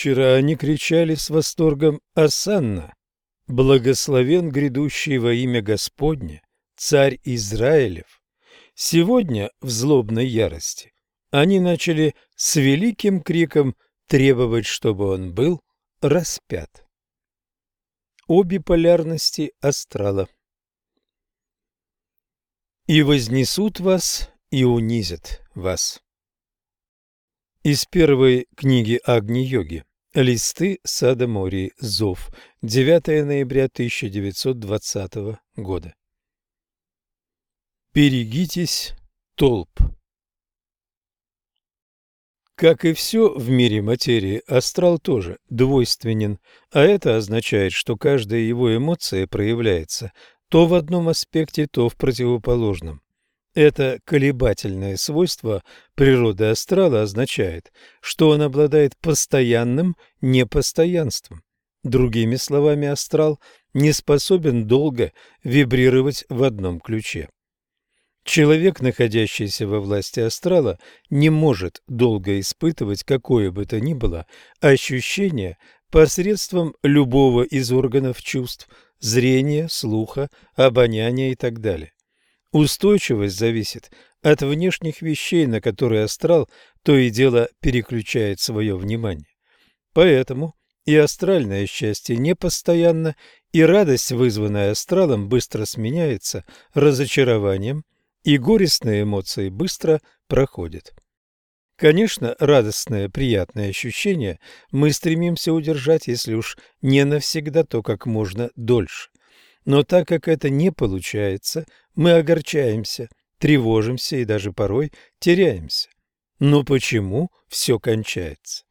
Вчера они кричали с восторгом «Асанна!» Благословен грядущий во имя Господне, царь Израилев. Сегодня в злобной ярости они начали с великим криком требовать, чтобы он был распят. Обе полярности астрала. «И вознесут вас, и унизят вас». Из первой книги Агни-йоги Листы Сада Мории. Зов. 9 ноября 1920 года. Берегитесь толп. Как и все в мире материи, астрал тоже двойственен, а это означает, что каждая его эмоция проявляется то в одном аспекте, то в противоположном. Это колебательное свойство природы астрала означает, что он обладает постоянным непостоянством. Другими словами, астрал не способен долго вибрировать в одном ключе. Человек, находящийся во власти астрала, не может долго испытывать какое бы то ни было ощущение посредством любого из органов чувств – зрения, слуха, обоняния и так далее. Устойчивость зависит от внешних вещей, на которые астрал то и дело переключает свое внимание. Поэтому и астральное счастье непостоянно, и радость, вызванная астралом, быстро сменяется разочарованием, и горестные эмоции быстро проходят. Конечно, радостное, приятное ощущение мы стремимся удержать, если уж не навсегда, то как можно дольше. Но так как это не получается, мы огорчаемся, тревожимся и даже порой теряемся. Но почему все кончается?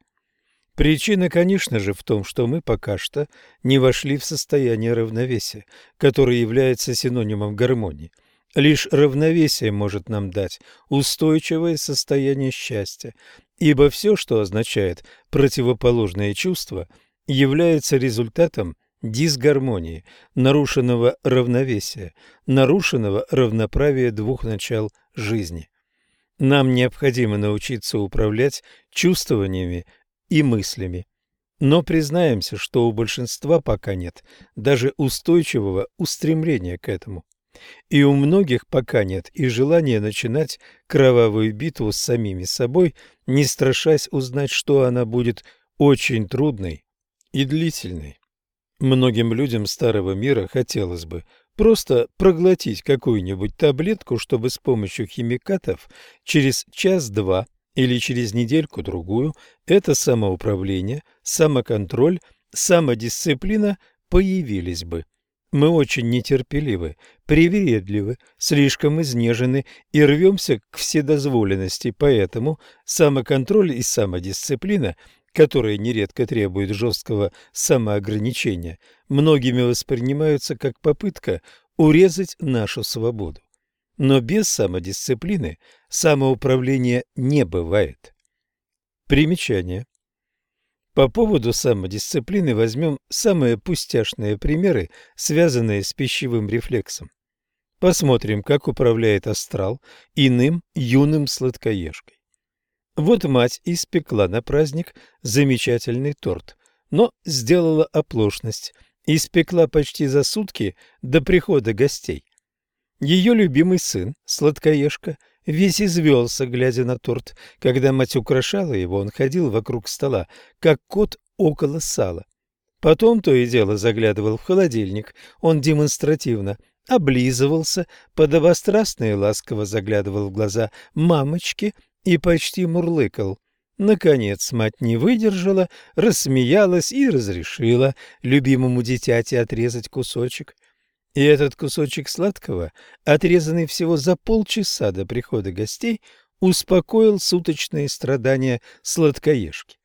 Причина, конечно же, в том, что мы пока что не вошли в состояние равновесия, которое является синонимом гармонии. Лишь равновесие может нам дать устойчивое состояние счастья, ибо все, что означает противоположное чувство, является результатом дисгармонии, нарушенного равновесия, нарушенного равноправия двух начал жизни. Нам необходимо научиться управлять чувствованиями и мыслями. Но признаемся, что у большинства пока нет даже устойчивого устремления к этому. И у многих пока нет и желания начинать кровавую битву с самими собой, не страшась узнать, что она будет очень трудной и длительной. Многим людям старого мира хотелось бы просто проглотить какую-нибудь таблетку, чтобы с помощью химикатов через час-два или через недельку-другую это самоуправление, самоконтроль, самодисциплина появились бы. Мы очень нетерпеливы, привередливы, слишком изнежены и рвемся к вседозволенности, поэтому самоконтроль и самодисциплина – которые нередко требуют жесткого самоограничения, многими воспринимаются как попытка урезать нашу свободу. Но без самодисциплины самоуправления не бывает. Примечание. По поводу самодисциплины возьмем самые пустяшные примеры, связанные с пищевым рефлексом. Посмотрим, как управляет астрал иным юным сладкоежкой. Вот мать испекла на праздник замечательный торт, но сделала оплошность, испекла почти за сутки до прихода гостей. Ее любимый сын, сладкоежка, весь извелся, глядя на торт. Когда мать украшала его, он ходил вокруг стола, как кот около сала. Потом то и дело заглядывал в холодильник. Он демонстративно облизывался, подобострастно и ласково заглядывал в глаза мамочки – и почти мурлыкал. Наконец мать не выдержала, рассмеялась и разрешила любимому дитяте отрезать кусочек. И этот кусочек сладкого, отрезанный всего за полчаса до прихода гостей, успокоил суточные страдания сладкоежки.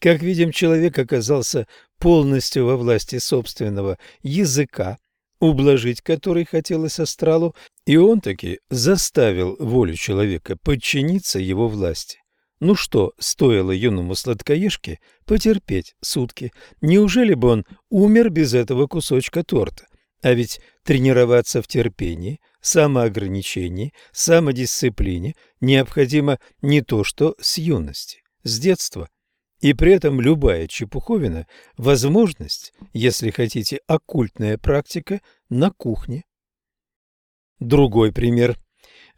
Как видим, человек оказался полностью во власти собственного языка, ублажить который хотелось астралу, и он таки заставил волю человека подчиниться его власти. Ну что, стоило юному сладкоежке потерпеть сутки? Неужели бы он умер без этого кусочка торта? А ведь тренироваться в терпении, самоограничении, самодисциплине необходимо не то что с юности, с детства. И при этом любая чепуховина – возможность, если хотите, оккультная практика на кухне. Другой пример.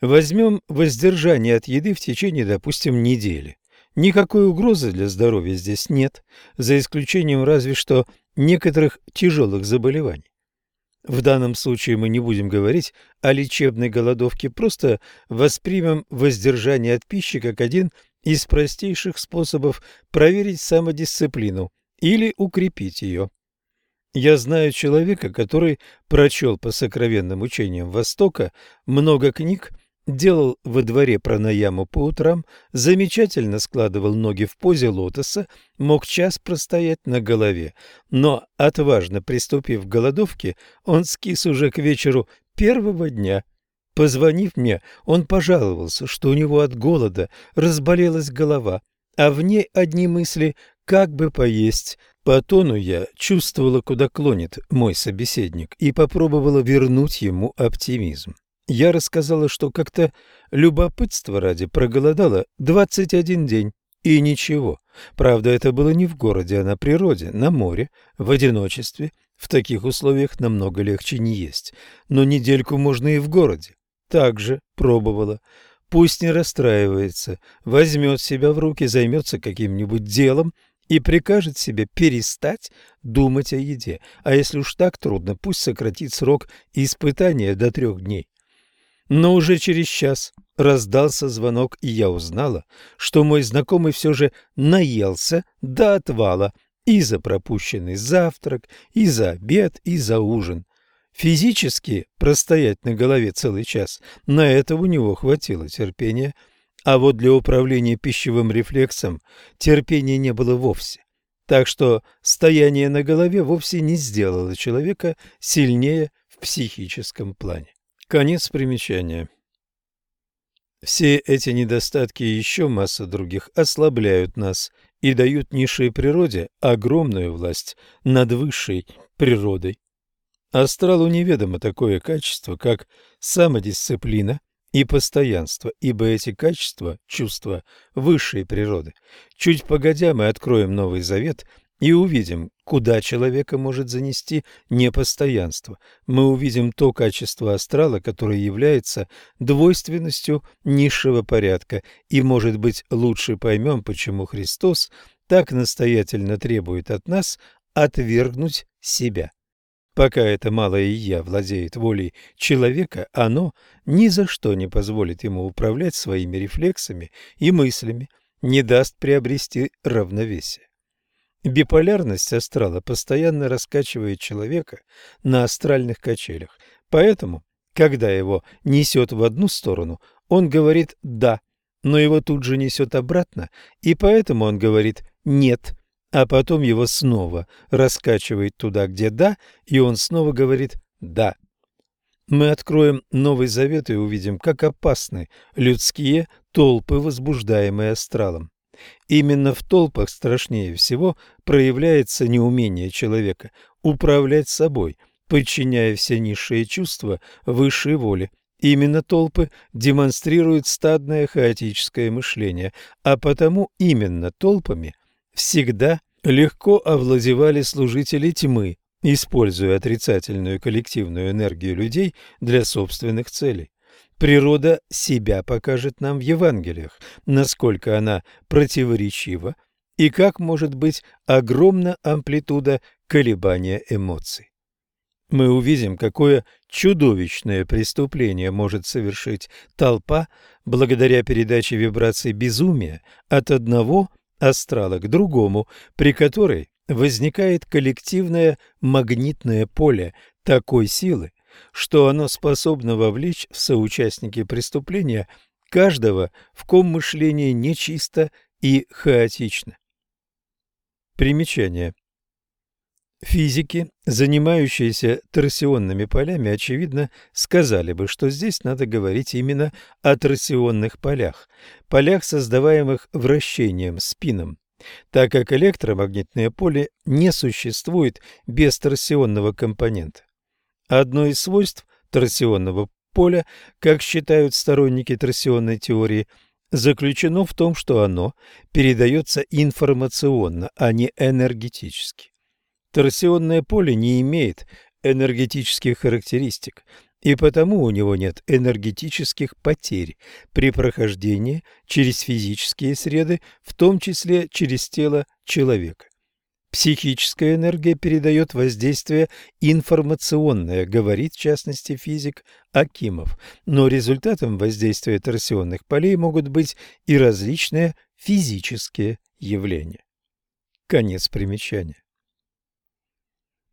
Возьмем воздержание от еды в течение, допустим, недели. Никакой угрозы для здоровья здесь нет, за исключением разве что некоторых тяжелых заболеваний. В данном случае мы не будем говорить о лечебной голодовке, просто воспримем воздержание от пищи как один из простейших способов проверить самодисциплину или укрепить ее. Я знаю человека, который прочел по сокровенным учениям Востока много книг делал во дворе пранаяму по утрам, замечательно складывал ноги в позе лотоса, мог час простоять на голове. Но, отважно приступив к голодовке, он скис уже к вечеру первого дня. Позвонив мне, он пожаловался, что у него от голода разболелась голова, а в ней одни мысли «как бы поесть». По тону я чувствовала, куда клонит мой собеседник, и попробовала вернуть ему оптимизм. Я рассказала, что как-то любопытство ради проголодала 21 день. И ничего. Правда, это было не в городе, а на природе, на море, в одиночестве. В таких условиях намного легче не есть. Но недельку можно и в городе. Так же пробовала. Пусть не расстраивается, возьмет себя в руки, займется каким-нибудь делом и прикажет себе перестать думать о еде. А если уж так трудно, пусть сократит срок испытания до трех дней. Но уже через час раздался звонок, и я узнала, что мой знакомый все же наелся до отвала и за пропущенный завтрак, и за обед, и за ужин. Физически простоять на голове целый час, на это у него хватило терпения, а вот для управления пищевым рефлексом терпения не было вовсе. Так что стояние на голове вовсе не сделало человека сильнее в психическом плане. Конец примечания. Все эти недостатки и еще масса других ослабляют нас и дают низшей природе огромную власть над высшей природой. Астралу неведомо такое качество, как самодисциплина и постоянство, ибо эти качества – чувства высшей природы. Чуть погодя мы откроем Новый Завет и увидим, куда человека может занести непостоянство. Мы увидим то качество астрала, которое является двойственностью низшего порядка, и, может быть, лучше поймем, почему Христос так настоятельно требует от нас отвергнуть себя. Пока это малое «я» владеет волей человека, оно ни за что не позволит ему управлять своими рефлексами и мыслями, не даст приобрести равновесие. Биполярность астрала постоянно раскачивает человека на астральных качелях, поэтому, когда его несет в одну сторону, он говорит «да», но его тут же несет обратно, и поэтому он говорит «нет», а потом его снова раскачивает туда, где «да», и он снова говорит «да». Мы откроем Новый Завет и увидим, как опасны людские толпы, возбуждаемые астралом. Именно в толпах страшнее всего проявляется неумение человека управлять собой, подчиняя все низшие чувства высшей воле. Именно толпы демонстрируют стадное хаотическое мышление, а потому именно толпами всегда легко овладевали служители тьмы, используя отрицательную коллективную энергию людей для собственных целей. Природа себя покажет нам в Евангелиях, насколько она противоречива и как может быть огромна амплитуда колебания эмоций. Мы увидим, какое чудовищное преступление может совершить толпа благодаря передаче вибраций безумия от одного астрала к другому, при которой возникает коллективное магнитное поле такой силы, что оно способно вовлечь в соучастники преступления каждого, в ком мышление нечисто и хаотично. Примечание. Физики, занимающиеся торсионными полями, очевидно, сказали бы, что здесь надо говорить именно о торсионных полях, полях, создаваемых вращением, спином, так как электромагнитное поле не существует без торсионного компонента. Одно из свойств торсионного поля, как считают сторонники торсионной теории, заключено в том, что оно передается информационно, а не энергетически. Торсионное поле не имеет энергетических характеристик, и потому у него нет энергетических потерь при прохождении через физические среды, в том числе через тело человека. Психическая энергия передает воздействие информационное, говорит в частности физик Акимов, но результатом воздействия торсионных полей могут быть и различные физические явления. Конец примечания.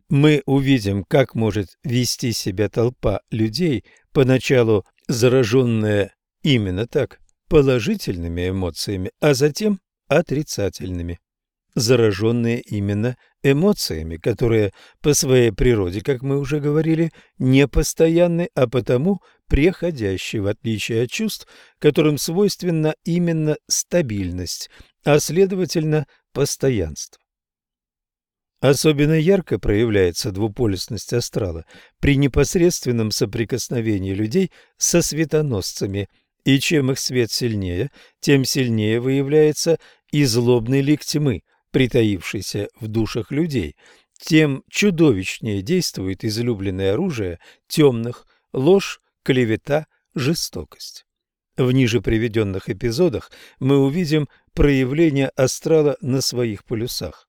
Мы увидим, как может вести себя толпа людей, поначалу зараженная именно так, положительными эмоциями, а затем отрицательными зараженные именно эмоциями, которые по своей природе, как мы уже говорили, не постоянны, а потому преходящие, в отличие от чувств, которым свойственна именно стабильность, а следовательно постоянство. Особенно ярко проявляется двуполюсность астрала при непосредственном соприкосновении людей со светоносцами, и чем их свет сильнее, тем сильнее выявляется и злобный лик тьмы – притаившийся в душах людей, тем чудовищнее действует излюбленное оружие темных – ложь, клевета, жестокость. В ниже приведенных эпизодах мы увидим проявление астрала на своих полюсах.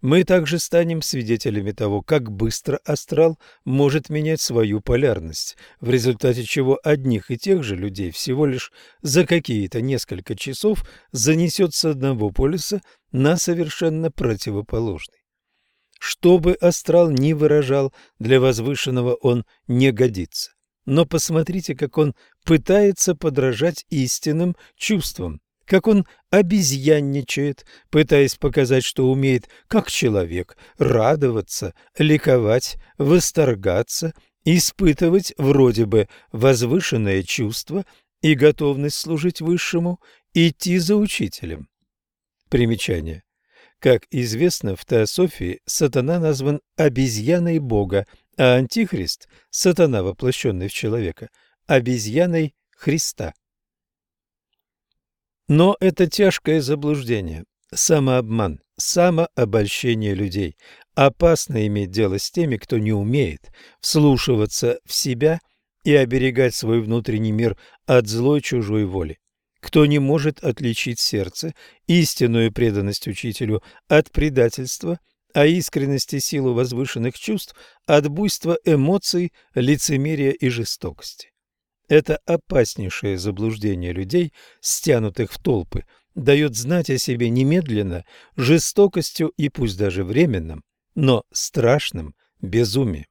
Мы также станем свидетелями того, как быстро астрал может менять свою полярность, в результате чего одних и тех же людей всего лишь за какие-то несколько часов занесет с одного полюса на совершенно противоположный. Что бы астрал ни выражал, для возвышенного он не годится. Но посмотрите, как он пытается подражать истинным чувствам, как он обезьянничает, пытаясь показать, что умеет, как человек, радоваться, ликовать, восторгаться, испытывать вроде бы возвышенное чувство и готовность служить высшему, идти за учителем. Примечание. Как известно, в теософии сатана назван обезьяной Бога, а антихрист, сатана, воплощенный в человека, обезьяной Христа. Но это тяжкое заблуждение, самообман, самообольщение людей. Опасно иметь дело с теми, кто не умеет вслушиваться в себя и оберегать свой внутренний мир от злой чужой воли. Кто не может отличить сердце, истинную преданность учителю от предательства, а искренность и силу возвышенных чувств от буйства эмоций, лицемерия и жестокости. Это опаснейшее заблуждение людей, стянутых в толпы, дает знать о себе немедленно, жестокостью и пусть даже временным, но страшным безумием.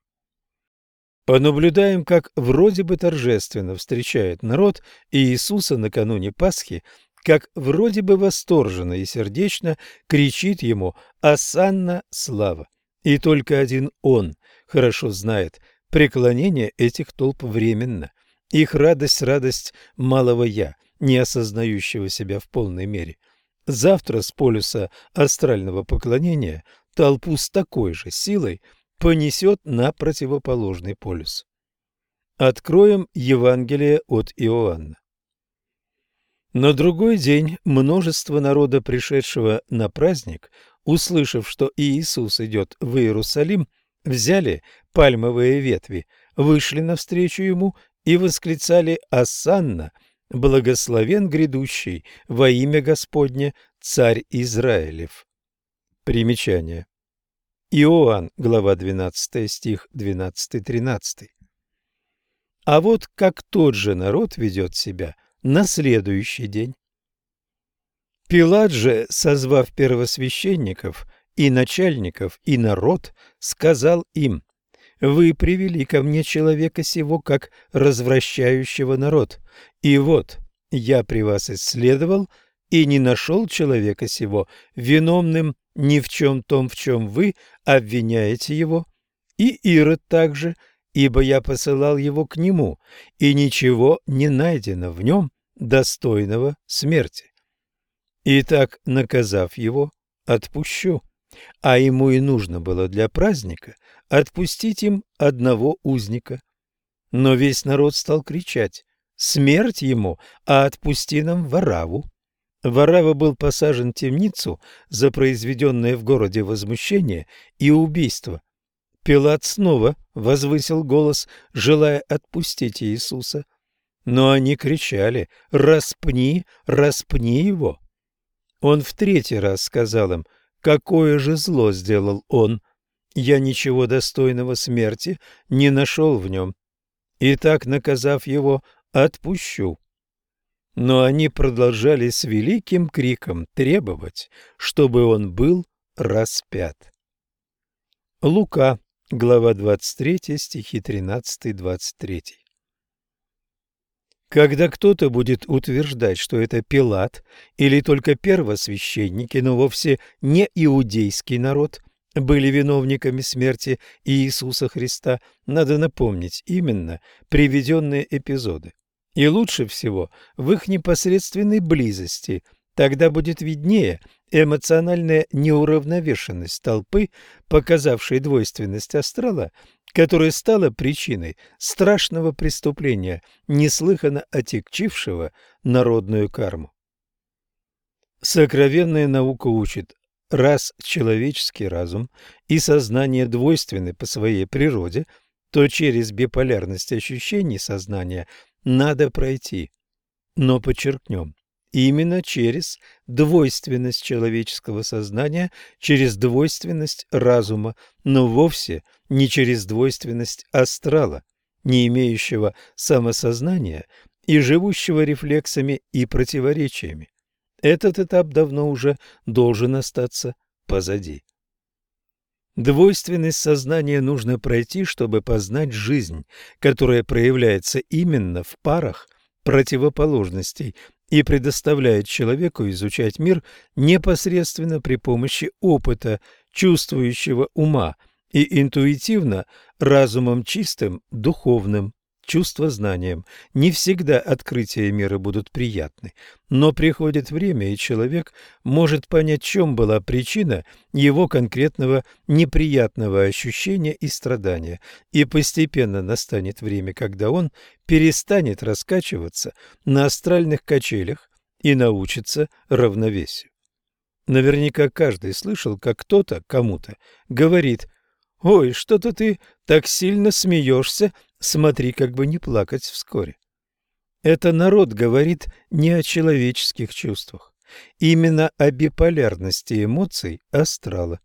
Понаблюдаем, как вроде бы торжественно встречает народ Иисуса накануне Пасхи, как вроде бы восторженно и сердечно кричит ему «Асанна слава!» И только один он хорошо знает, преклонение этих толп временно – их радость – радость малого «я», не осознающего себя в полной мере. Завтра с полюса астрального поклонения толпу с такой же силой понесет на противоположный полюс. Откроем Евангелие от Иоанна. На другой день множество народа, пришедшего на праздник, услышав, что Иисус идет в Иерусалим, взяли пальмовые ветви, вышли навстречу ему и восклицали «Асанна! Благословен грядущий во имя Господне, царь Израилев!» Примечание. Иоанн, глава 12, стих 12-13. А вот как тот же народ ведет себя на следующий день. Пилат же, созвав первосвященников и начальников и народ, сказал им, вы привели ко мне человека сего, как развращающего народ. И вот, я при вас исследовал и не нашел человека сего виновным ни в чем том, в чем вы обвиняете его. И Ирод также, ибо я посылал его к нему, и ничего не найдено в нем достойного смерти. Итак, наказав его, отпущу. А ему и нужно было для праздника отпустить им одного узника. Но весь народ стал кричать Смерть ему, а отпусти нам Вараву. Варава был посажен в темницу за произведенное в городе возмущение и убийство. Пилат снова возвысил голос, желая отпустить Иисуса. Но они кричали «Распни, распни его!» Он в третий раз сказал им «Какое же зло сделал он! Я ничего достойного смерти не нашел в нем. И так, наказав его, отпущу». Но они продолжали с великим криком требовать, чтобы он был распят. Лука, глава 23, стихи 13-23 когда кто-то будет утверждать, что это Пилат или только первосвященники, но вовсе не иудейский народ, были виновниками смерти Иисуса Христа, надо напомнить именно приведенные эпизоды. И лучше всего в их непосредственной близости, тогда будет виднее эмоциональная неуравновешенность толпы, показавшей двойственность астрала, которая стала причиной страшного преступления, неслыханно отягчившего народную карму. Сокровенная наука учит, раз человеческий разум и сознание двойственны по своей природе, то через биполярность ощущений сознания надо пройти. Но подчеркнем, именно через двойственность человеческого сознания, через двойственность разума, но вовсе не через двойственность астрала, не имеющего самосознания и живущего рефлексами и противоречиями. Этот этап давно уже должен остаться позади. Двойственность сознания нужно пройти, чтобы познать жизнь, которая проявляется именно в парах противоположностей и предоставляет человеку изучать мир непосредственно при помощи опыта, чувствующего ума и интуитивно разумом чистым, духовным чувствознанием. Не всегда открытия мира будут приятны, но приходит время, и человек может понять, в чем была причина его конкретного неприятного ощущения и страдания, и постепенно настанет время, когда он перестанет раскачиваться на астральных качелях и научится равновесию. Наверняка каждый слышал, как кто-то кому-то говорит «Ой, что-то ты так сильно смеешься Смотри, как бы не плакать вскоре. Это народ говорит не о человеческих чувствах, именно о биполярности эмоций астрала.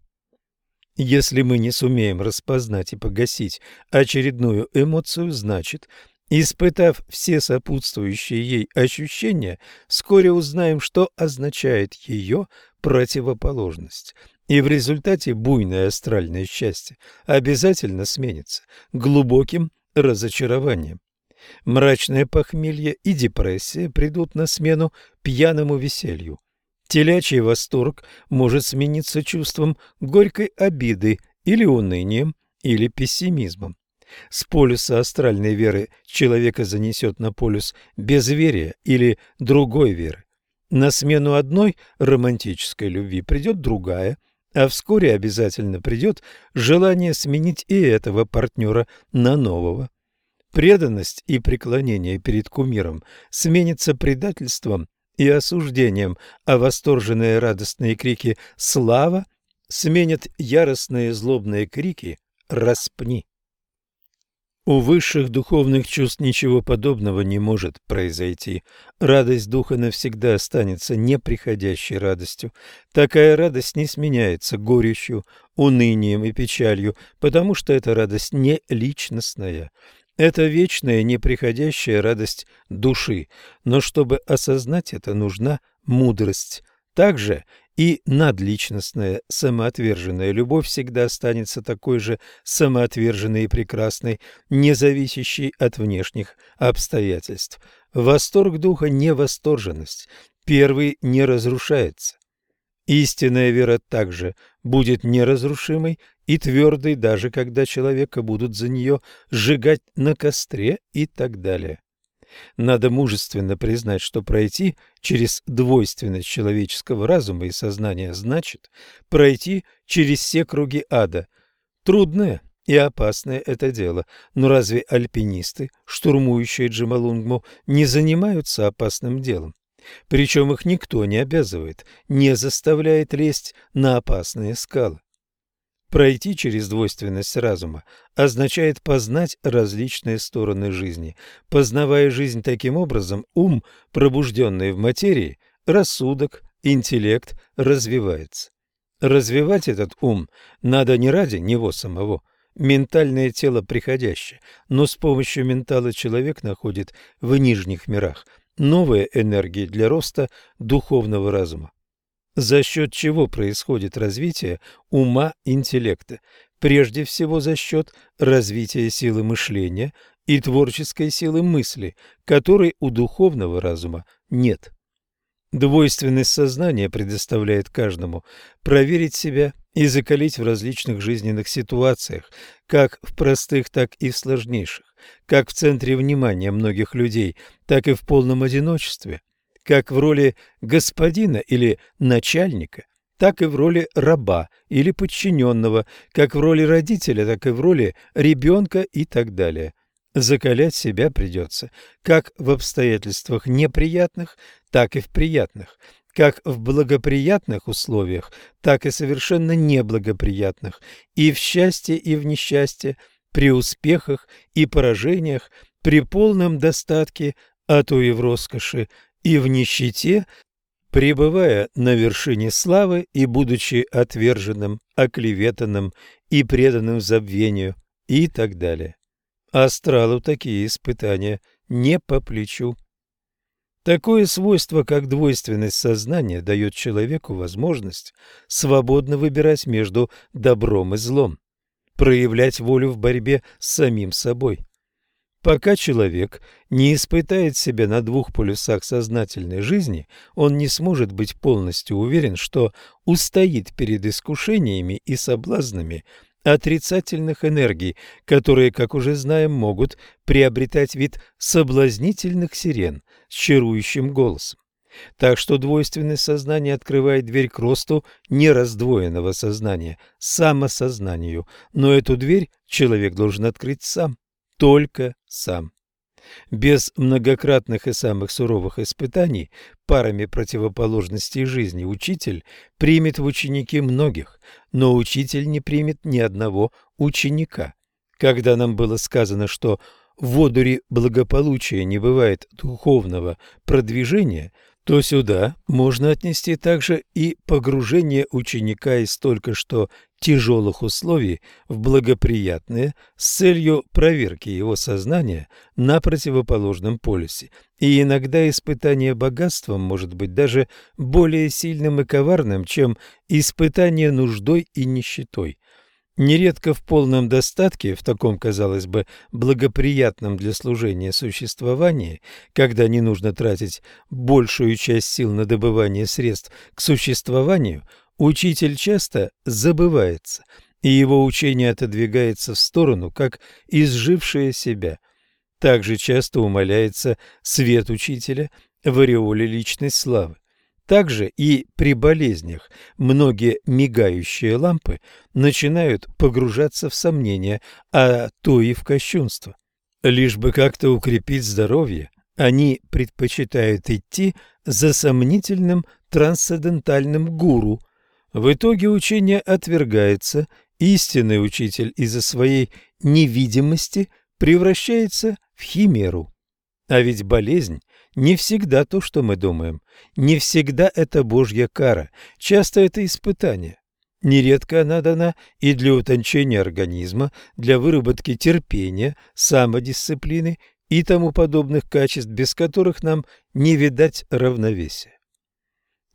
Если мы не сумеем распознать и погасить очередную эмоцию, значит, испытав все сопутствующие ей ощущения, вскоре узнаем, что означает ее противоположность. И в результате буйное астральное счастье обязательно сменится глубоким разочарованием. Мрачное похмелье и депрессия придут на смену пьяному веселью. Телячий восторг может смениться чувством горькой обиды или унынием, или пессимизмом. С полюса астральной веры человека занесет на полюс безверия или другой веры. На смену одной романтической любви придет другая – а вскоре обязательно придет желание сменить и этого партнера на нового. Преданность и преклонение перед кумиром сменится предательством и осуждением, а восторженные радостные крики «Слава!» сменят яростные злобные крики «Распни!». У высших духовных чувств ничего подобного не может произойти. Радость духа навсегда останется неприходящей радостью. Такая радость не сменяется горечью, унынием и печалью, потому что эта радость не личностная. Это вечная неприходящая радость души, но чтобы осознать это, нужна мудрость. Также и надличностная самоотверженная любовь всегда останется такой же самоотверженной и прекрасной, не зависящей от внешних обстоятельств. Восторг духа – не восторженность, первый не разрушается. Истинная вера также будет неразрушимой и твердой, даже когда человека будут за нее сжигать на костре и так далее. Надо мужественно признать, что пройти через двойственность человеческого разума и сознания значит пройти через все круги ада. Трудное, и опасное это дело. Но разве альпинисты, штурмующие Джамалунгму, не занимаются опасным делом? Причем их никто не обязывает, не заставляет лезть на опасные скалы. Пройти через двойственность разума означает познать различные стороны жизни. Познавая жизнь таким образом, ум, пробужденный в материи, рассудок, интеллект развивается. Развивать этот ум надо не ради него самого. Ментальное тело приходящее, но с помощью ментала человек находит в нижних мирах новые энергии для роста духовного разума. За счет чего происходит развитие ума интеллекта? Прежде всего за счет развития силы мышления и творческой силы мысли, которой у духовного разума нет. Двойственность сознания предоставляет каждому проверить себя и закалить в различных жизненных ситуациях, как в простых, так и в сложнейших, как в центре внимания многих людей, так и в полном одиночестве, как в роли господина или начальника, так и в роли раба или подчиненного, как в роли родителя, так и в роли ребенка и так далее. Закалять себя придется как в обстоятельствах неприятных, так и в приятных, как в благоприятных условиях, так и совершенно неблагоприятных, и в счастье, и в несчастье, при успехах и поражениях, при полном достатке, а то и в роскоши, и в нищете, пребывая на вершине славы и будучи отверженным, оклеветанным и преданным забвению и так далее. Астралу такие испытания не по плечу. Такое свойство, как двойственность сознания, дает человеку возможность свободно выбирать между добром и злом, проявлять волю в борьбе с самим собой. Пока человек не испытает себя на двух полюсах сознательной жизни, он не сможет быть полностью уверен, что устоит перед искушениями и соблазнами отрицательных энергий, которые, как уже знаем, могут приобретать вид соблазнительных сирен с чарующим голосом. Так что двойственность сознания открывает дверь к росту нераздвоенного сознания, самосознанию, но эту дверь человек должен открыть сам только сам. Без многократных и самых суровых испытаний парами противоположностей жизни учитель примет в ученики многих, но учитель не примет ни одного ученика. Когда нам было сказано, что в одуре благополучия не бывает духовного продвижения – то сюда можно отнести также и погружение ученика из только что тяжелых условий в благоприятные с целью проверки его сознания на противоположном полюсе. И иногда испытание богатством может быть даже более сильным и коварным, чем испытание нуждой и нищетой. Нередко в полном достатке, в таком, казалось бы, благоприятном для служения существовании, когда не нужно тратить большую часть сил на добывание средств к существованию, учитель часто забывается, и его учение отодвигается в сторону, как изжившее себя. Также часто умаляется свет учителя в ореоле личной славы. Также и при болезнях многие мигающие лампы начинают погружаться в сомнения, а то и в кощунство. Лишь бы как-то укрепить здоровье, они предпочитают идти за сомнительным трансцендентальным гуру. В итоге учение отвергается, истинный учитель из-за своей невидимости превращается в химеру. А ведь болезнь не всегда то, что мы думаем. Не всегда это Божья кара. Часто это испытание. Нередко она дана и для утончения организма, для выработки терпения, самодисциплины и тому подобных качеств, без которых нам не видать равновесия.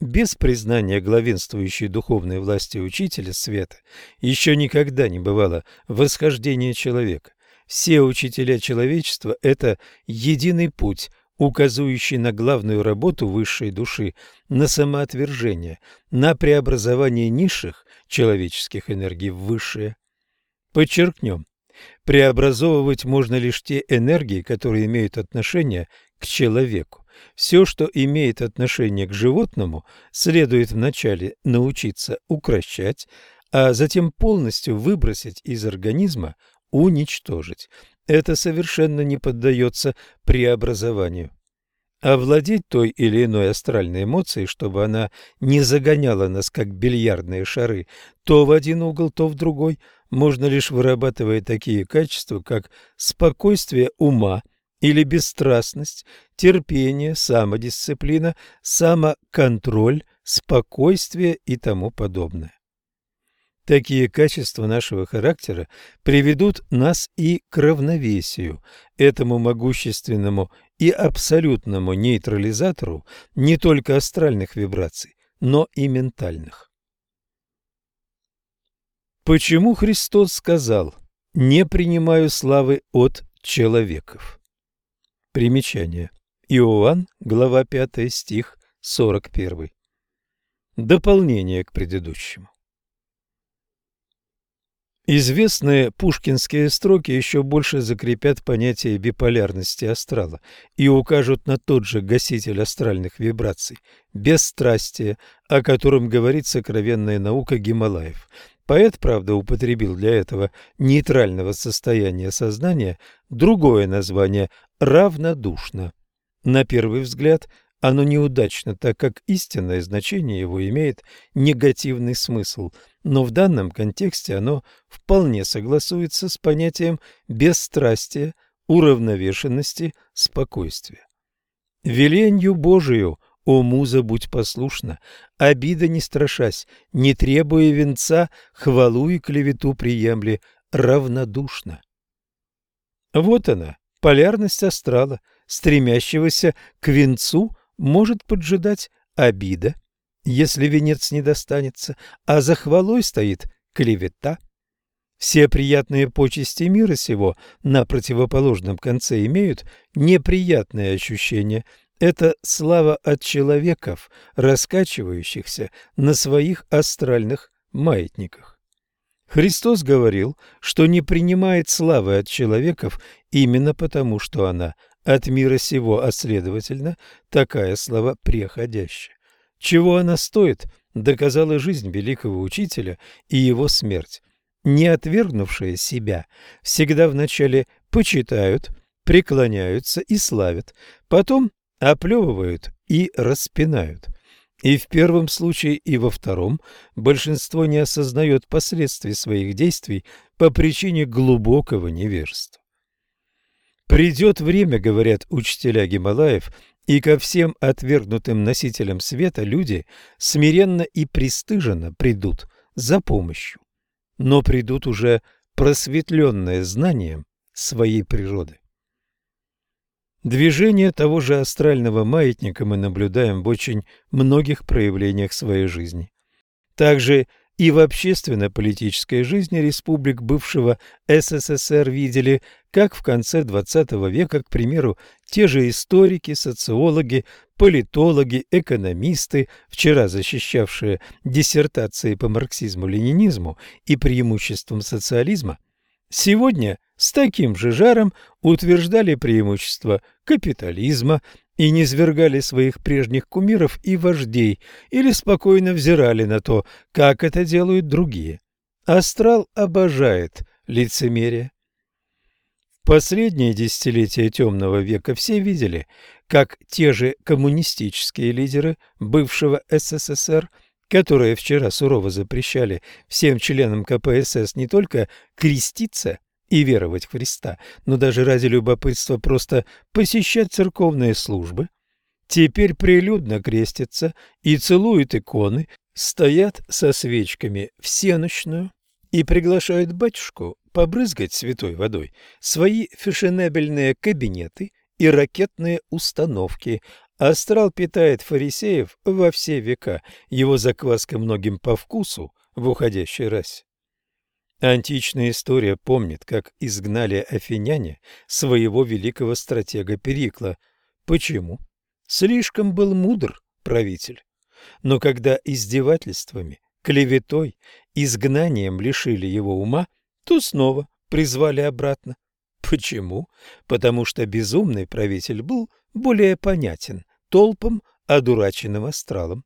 Без признания главенствующей духовной власти учителя света еще никогда не бывало восхождения человека. Все учителя человечества – это единый путь – указывающий на главную работу высшей души, на самоотвержение, на преобразование низших человеческих энергий в высшие. Подчеркнем, преобразовывать можно лишь те энергии, которые имеют отношение к человеку. Все, что имеет отношение к животному, следует вначале научиться укращать, а затем полностью выбросить из организма, уничтожить. Это совершенно не поддается преобразованию. Овладеть той или иной астральной эмоцией, чтобы она не загоняла нас, как бильярдные шары, то в один угол, то в другой, можно лишь вырабатывая такие качества, как спокойствие ума или бесстрастность, терпение, самодисциплина, самоконтроль, спокойствие и тому подобное. Такие качества нашего характера приведут нас и к равновесию, этому могущественному и абсолютному нейтрализатору не только астральных вибраций, но и ментальных. Почему Христос сказал «не принимаю славы от человеков»? Примечание. Иоанн, глава 5, стих 41. Дополнение к предыдущему. Известные пушкинские строки еще больше закрепят понятие биполярности астрала и укажут на тот же гаситель астральных вибраций – бесстрастие, о котором говорит сокровенная наука Гималаев. Поэт, правда, употребил для этого нейтрального состояния сознания другое название – равнодушно. На первый взгляд – оно неудачно, так как истинное значение его имеет негативный смысл, но в данном контексте оно вполне согласуется с понятием бесстрастия, уравновешенности, спокойствия. «Веленью Божию, о муза, будь послушна, обида не страшась, не требуя венца, хвалу и клевету приемли, равнодушно». Вот она, полярность астрала, стремящегося к венцу – может поджидать обида, если венец не достанется, а за хвалой стоит клевета. Все приятные почести мира сего на противоположном конце имеют неприятные ощущения. Это слава от человеков, раскачивающихся на своих астральных маятниках. Христос говорил, что не принимает славы от человеков именно потому, что она от мира сего, а следовательно, такая слова преходящая. Чего она стоит, доказала жизнь великого учителя и его смерть. Не отвергнувшие себя всегда вначале почитают, преклоняются и славят, потом оплевывают и распинают. И в первом случае, и во втором большинство не осознает последствий своих действий по причине глубокого невежества. Придет время, говорят учителя Гималаев, и ко всем отвергнутым носителям света люди смиренно и пристыженно придут за помощью, но придут уже просветленные знанием своей природы. Движение того же астрального маятника мы наблюдаем в очень многих проявлениях своей жизни. Также и в общественно-политической жизни республик бывшего СССР видели, как в конце XX века, к примеру, те же историки, социологи, политологи, экономисты, вчера защищавшие диссертации по марксизму-ленинизму и преимуществам социализма, сегодня с таким же жаром утверждали преимущества капитализма, и не свергали своих прежних кумиров и вождей, или спокойно взирали на то, как это делают другие. Астрал обожает лицемерие. В последние десятилетия темного века все видели, как те же коммунистические лидеры бывшего СССР, которые вчера сурово запрещали всем членам КПСС не только креститься, и веровать в Христа, но даже ради любопытства просто посещать церковные службы, теперь прилюдно крестятся и целуют иконы, стоят со свечками в сеночную и приглашают батюшку побрызгать святой водой свои фешенебельные кабинеты и ракетные установки. Астрал питает фарисеев во все века, его закваска многим по вкусу в уходящей расе. Античная история помнит, как изгнали афиняне своего великого стратега Перикла. Почему? Слишком был мудр правитель. Но когда издевательствами, клеветой, изгнанием лишили его ума, то снова призвали обратно. Почему? Потому что безумный правитель был более понятен толпам, одураченным астралом.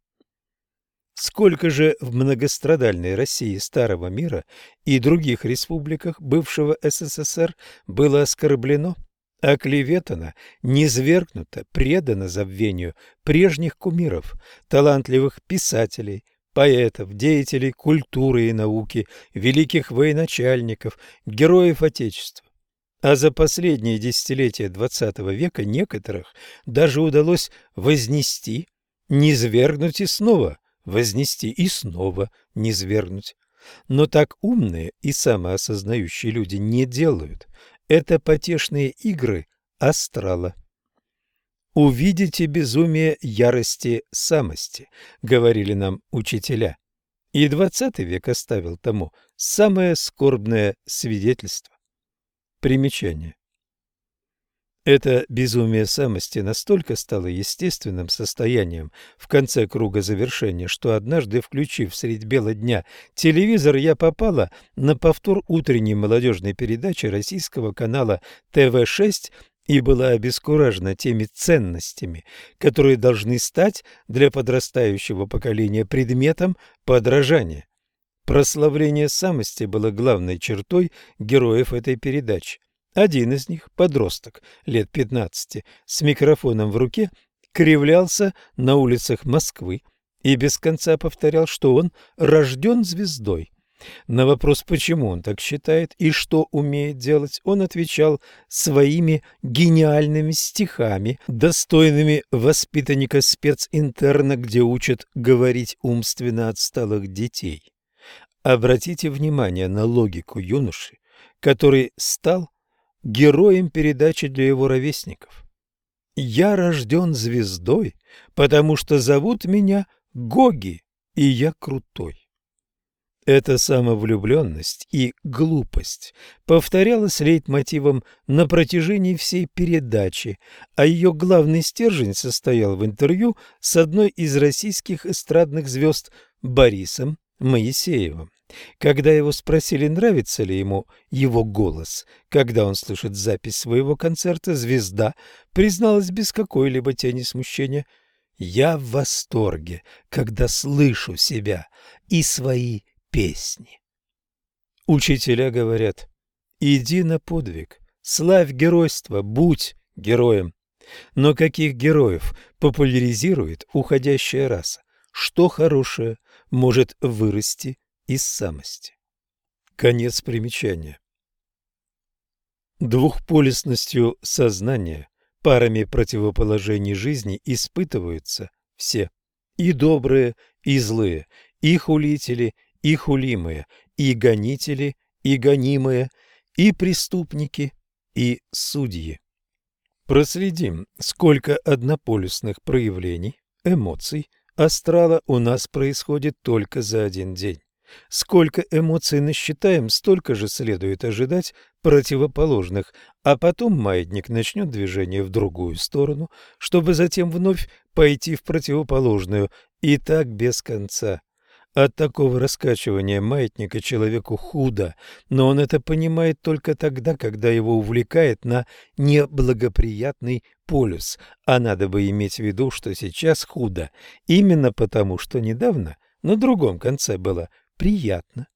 Сколько же в многострадальной России Старого мира и других республиках бывшего СССР было оскорблено, оклеветано, низвергнуто, предано забвению прежних кумиров, талантливых писателей, поэтов, деятелей культуры и науки, великих военачальников, героев Отечества. А за последние десятилетия XX века некоторых даже удалось вознести, низвергнуть и снова вознести и снова низвергнуть. Но так умные и самоосознающие люди не делают. Это потешные игры астрала. «Увидите безумие ярости самости», — говорили нам учителя. И двадцатый век оставил тому самое скорбное свидетельство. Примечание. Это безумие самости настолько стало естественным состоянием в конце круга завершения, что однажды, включив средь бела дня телевизор, я попала на повтор утренней молодежной передачи российского канала ТВ-6 и была обескуражена теми ценностями, которые должны стать для подрастающего поколения предметом подражания. Прославление самости было главной чертой героев этой передачи. Один из них, подросток, лет 15, с микрофоном в руке, кривлялся на улицах Москвы и без конца повторял, что он рожден звездой. На вопрос, почему он так считает и что умеет делать, он отвечал своими гениальными стихами, достойными воспитанника специнтерна, где учат говорить умственно отсталых детей. Обратите внимание на логику юноши, который стал героем передачи для его ровесников. «Я рожден звездой, потому что зовут меня Гоги, и я крутой». Эта самовлюбленность и глупость повторялась лейтмотивом на протяжении всей передачи, а ее главный стержень состоял в интервью с одной из российских эстрадных звезд Борисом Моисеевым. Когда его спросили, нравится ли ему его голос, когда он слышит запись своего концерта, звезда призналась без какой-либо тени смущения. «Я в восторге, когда слышу себя и свои песни». Учителя говорят, «Иди на подвиг, славь геройство, будь героем». Но каких героев популяризирует уходящая раса? Что хорошее – может вырасти из самости. Конец примечания. Двухполюсностью сознания, парами противоположений жизни испытываются все, и добрые, и злые, и хулители, и хулимые, и гонители, и гонимые, и преступники, и судьи. Проследим, сколько однополюсных проявлений, эмоций, астрала у нас происходит только за один день. Сколько эмоций насчитаем, столько же следует ожидать противоположных, а потом маятник начнет движение в другую сторону, чтобы затем вновь пойти в противоположную, и так без конца. От такого раскачивания маятника человеку худо, но он это понимает только тогда, когда его увлекает на неблагоприятный полюс, а надо бы иметь в виду, что сейчас худо, именно потому, что недавно на другом конце было приятно.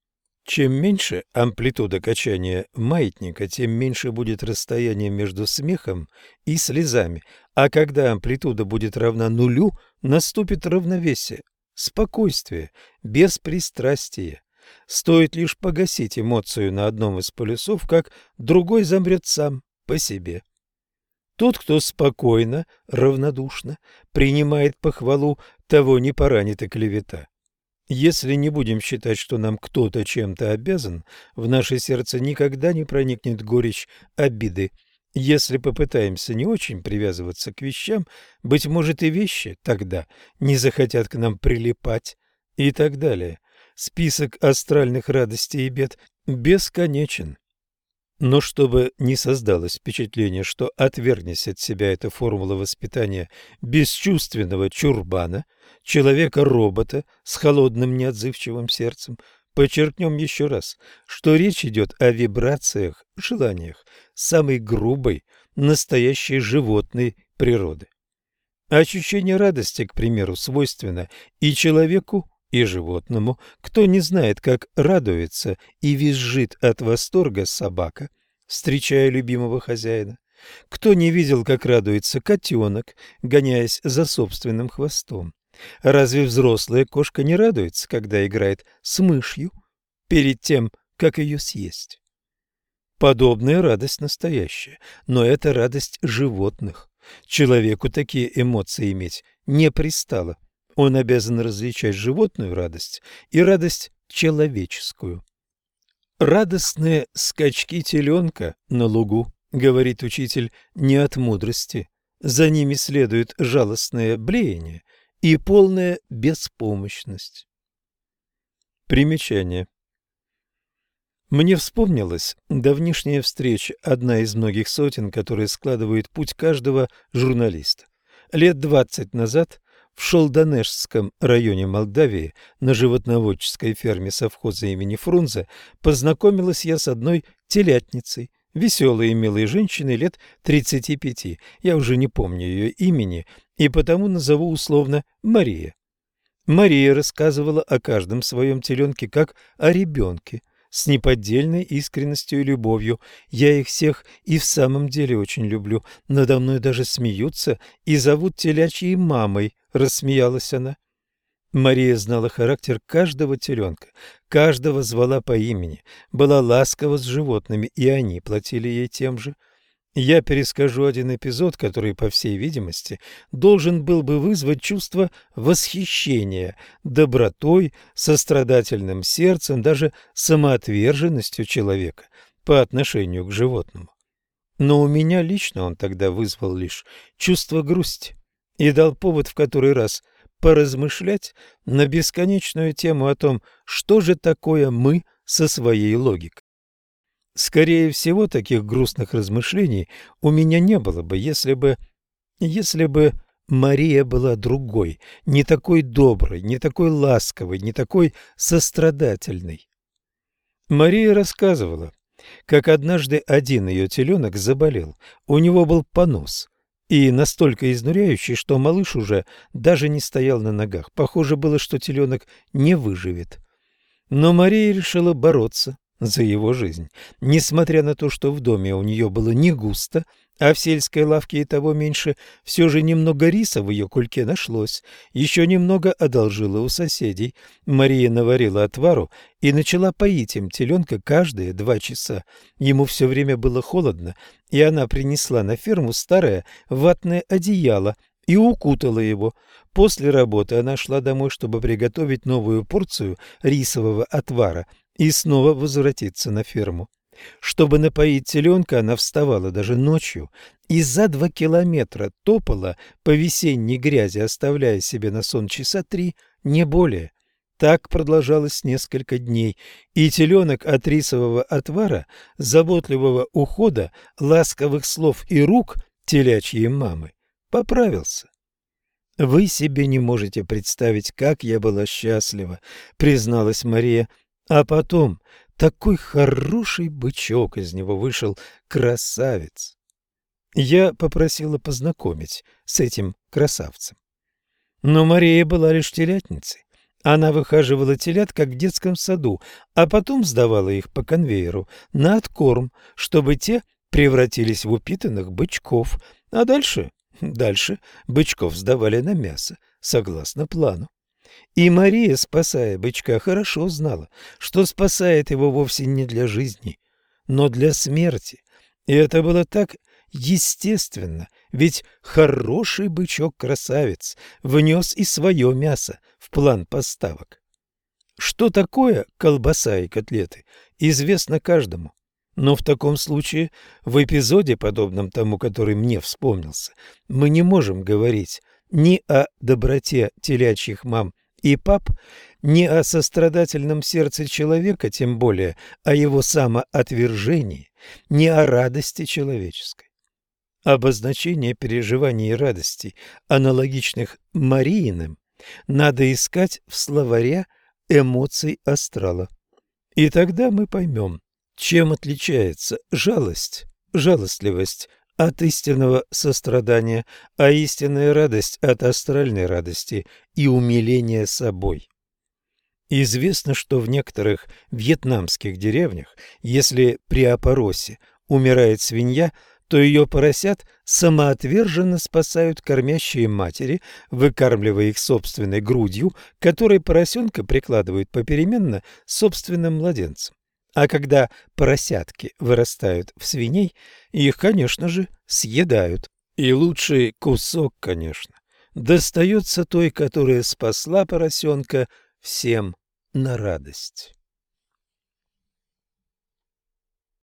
Чем меньше амплитуда качания маятника, тем меньше будет расстояние между смехом и слезами, а когда амплитуда будет равна нулю, наступит равновесие, спокойствие, беспристрастие. Стоит лишь погасить эмоцию на одном из полюсов, как другой замрет сам по себе. Тот, кто спокойно, равнодушно принимает похвалу, того не поранит и клевета. Если не будем считать, что нам кто-то чем-то обязан, в наше сердце никогда не проникнет горечь обиды если попытаемся не очень привязываться к вещам, быть может и вещи тогда не захотят к нам прилипать и так далее. Список астральных радостей и бед бесконечен. Но чтобы не создалось впечатление, что отвергнись от себя эта формула воспитания бесчувственного чурбана, человека-робота с холодным неотзывчивым сердцем, Подчеркнем еще раз, что речь идет о вибрациях, желаниях самой грубой, настоящей животной природы. Ощущение радости, к примеру, свойственно и человеку, и животному, кто не знает, как радуется и визжит от восторга собака, встречая любимого хозяина, кто не видел, как радуется котенок, гоняясь за собственным хвостом. Разве взрослая кошка не радуется, когда играет с мышью перед тем, как ее съесть? Подобная радость настоящая, но это радость животных. Человеку такие эмоции иметь не пристало. Он обязан различать животную радость и радость человеческую. Радостные скачки теленка на лугу, говорит учитель, не от мудрости. За ними следует жалостное блеяние и полная беспомощность. Примечание. Мне вспомнилась давнишняя встреча, одна из многих сотен, которые складывают путь каждого журналиста. Лет двадцать назад в Шолданешском районе Молдавии на животноводческой ферме совхоза имени Фрунзе познакомилась я с одной телятницей, веселой и милой женщиной лет 35, я уже не помню ее имени, и потому назову условно Мария. Мария рассказывала о каждом своем теленке как о ребенке, с неподдельной искренностью и любовью. Я их всех и в самом деле очень люблю. Надо мной даже смеются и зовут телячьей мамой, рассмеялась она. Мария знала характер каждого теленка, каждого звала по имени, была ласкова с животными, и они платили ей тем же. Я перескажу один эпизод, который, по всей видимости, должен был бы вызвать чувство восхищения, добротой, сострадательным сердцем, даже самоотверженностью человека по отношению к животному. Но у меня лично он тогда вызвал лишь чувство грусти и дал повод в который раз поразмышлять на бесконечную тему о том, что же такое мы со своей логикой. Скорее всего, таких грустных размышлений у меня не было бы, если бы... если бы Мария была другой, не такой доброй, не такой ласковой, не такой сострадательной. Мария рассказывала, как однажды один ее теленок заболел, у него был понос, и настолько изнуряющий, что малыш уже даже не стоял на ногах. Похоже было, что теленок не выживет. Но Мария решила бороться за его жизнь. Несмотря на то, что в доме у нее было не густо, а в сельской лавке и того меньше, все же немного риса в ее кульке нашлось. Еще немного одолжила у соседей. Мария наварила отвару и начала поить им теленка каждые два часа. Ему все время было холодно, и она принесла на ферму старое ватное одеяло и укутала его. После работы она шла домой, чтобы приготовить новую порцию рисового отвара – и снова возвратиться на ферму. Чтобы напоить теленка, она вставала даже ночью и за два километра топала по весенней грязи, оставляя себе на сон часа три, не более. Так продолжалось несколько дней, и теленок от рисового отвара, заботливого ухода, ласковых слов и рук телячьей мамы поправился. «Вы себе не можете представить, как я была счастлива», — призналась Мария, — а потом такой хороший бычок из него вышел, красавец. Я попросила познакомить с этим красавцем. Но Мария была лишь телятницей. Она выхаживала телят, как в детском саду, а потом сдавала их по конвейеру на откорм, чтобы те превратились в упитанных бычков, а дальше, дальше бычков сдавали на мясо, согласно плану. И Мария, спасая бычка, хорошо знала, что спасает его вовсе не для жизни, но для смерти. И это было так естественно, ведь хороший бычок-красавец внес и свое мясо в план поставок. Что такое колбаса и котлеты, известно каждому. Но в таком случае, в эпизоде, подобном тому, который мне вспомнился, мы не можем говорить ни о доброте телячьих мам и пап не о сострадательном сердце человека, тем более о его самоотвержении, не о радости человеческой. Обозначение переживаний и радостей, аналогичных Марииным, надо искать в словаре эмоций астрала. И тогда мы поймем, чем отличается жалость, жалостливость от истинного сострадания, а истинная радость от астральной радости и умиления собой. Известно, что в некоторых вьетнамских деревнях, если при опоросе умирает свинья, то ее поросят самоотверженно спасают кормящие матери, выкармливая их собственной грудью, которой поросенка прикладывают попеременно собственным младенцем. А когда поросятки вырастают в свиней, их, конечно же, съедают. И лучший кусок, конечно, достается той, которая спасла поросенка всем на радость.